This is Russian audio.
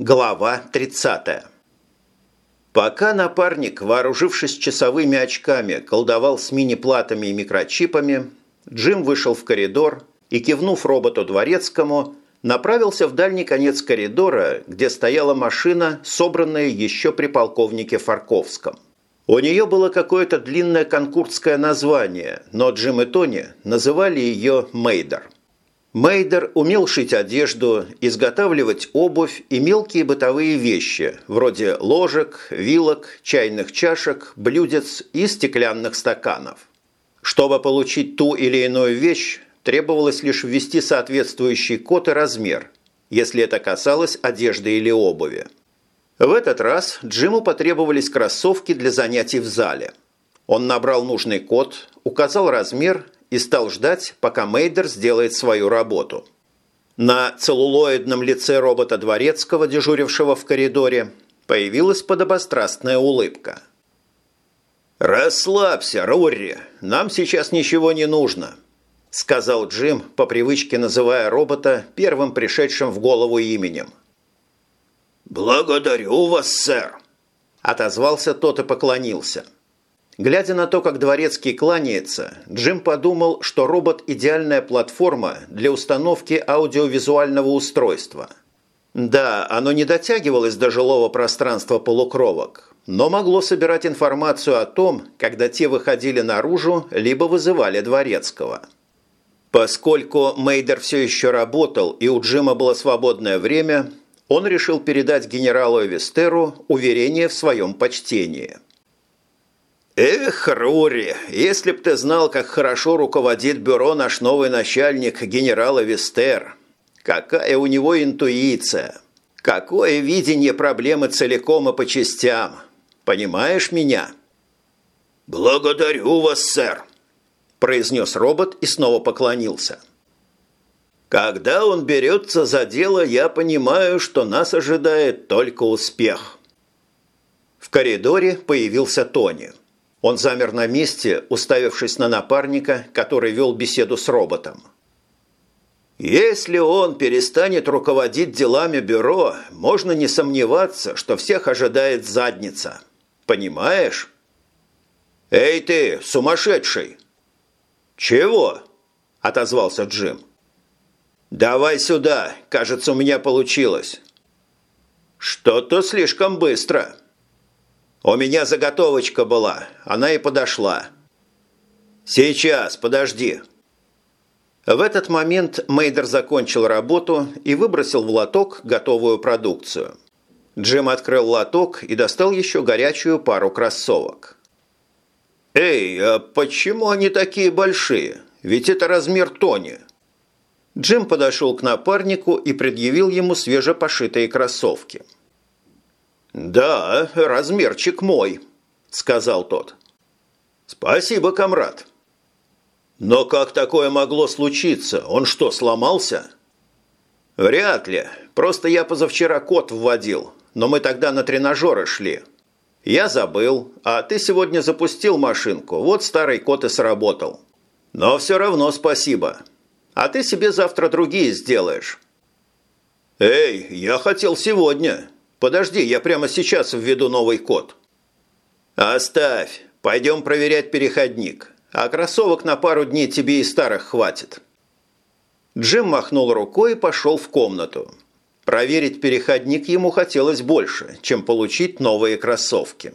Глава 30. Пока напарник, вооружившись часовыми очками, колдовал с мини-платами и микрочипами, Джим вышел в коридор и, кивнув роботу дворецкому, направился в дальний конец коридора, где стояла машина, собранная еще при полковнике Фарковском. У нее было какое-то длинное конкурсское название, но Джим и Тони называли ее «Мейдер». Мейдер умел шить одежду, изготавливать обувь и мелкие бытовые вещи, вроде ложек, вилок, чайных чашек, блюдец и стеклянных стаканов. Чтобы получить ту или иную вещь, требовалось лишь ввести соответствующий код и размер, если это касалось одежды или обуви. В этот раз Джиму потребовались кроссовки для занятий в зале. Он набрал нужный код, указал размер и стал ждать, пока Мейдер сделает свою работу. На целлулоидном лице робота Дворецкого, дежурившего в коридоре, появилась подобострастная улыбка. «Расслабься, Рурри, нам сейчас ничего не нужно», – сказал Джим, по привычке называя робота первым пришедшим в голову именем. «Благодарю вас, сэр», – отозвался тот и поклонился – Глядя на то, как дворецкий кланяется, Джим подумал, что робот – идеальная платформа для установки аудиовизуального устройства. Да, оно не дотягивалось до жилого пространства полукровок, но могло собирать информацию о том, когда те выходили наружу, либо вызывали дворецкого. Поскольку Мейдер все еще работал и у Джима было свободное время, он решил передать генералу Эвестеру уверение в своем почтении – «Эх, Рури, если б ты знал, как хорошо руководит бюро наш новый начальник, генерал Эвестер. Какая у него интуиция! Какое видение проблемы целиком и по частям! Понимаешь меня?» «Благодарю вас, сэр», – произнес робот и снова поклонился. «Когда он берется за дело, я понимаю, что нас ожидает только успех». В коридоре появился Тони. Он замер на месте, уставившись на напарника, который вел беседу с роботом. Если он перестанет руководить делами бюро, можно не сомневаться, что всех ожидает задница. Понимаешь? «Эй ты, сумасшедший!» «Чего?» – отозвался Джим. «Давай сюда, кажется, у меня получилось». «Что-то слишком быстро». «У меня заготовочка была, она и подошла». «Сейчас, подожди». В этот момент Мейдер закончил работу и выбросил в лоток готовую продукцию. Джим открыл лоток и достал еще горячую пару кроссовок. «Эй, а почему они такие большие? Ведь это размер Тони». Джим подошел к напарнику и предъявил ему свежепошитые кроссовки – «Да, размерчик мой», – сказал тот. «Спасибо, комрад». «Но как такое могло случиться? Он что, сломался?» «Вряд ли. Просто я позавчера код вводил, но мы тогда на тренажеры шли. Я забыл, а ты сегодня запустил машинку, вот старый код и сработал. Но все равно спасибо. А ты себе завтра другие сделаешь». «Эй, я хотел сегодня», Подожди, я прямо сейчас введу новый код. Оставь. Пойдем проверять переходник. А кроссовок на пару дней тебе и старых хватит. Джим махнул рукой и пошел в комнату. Проверить переходник ему хотелось больше, чем получить новые кроссовки.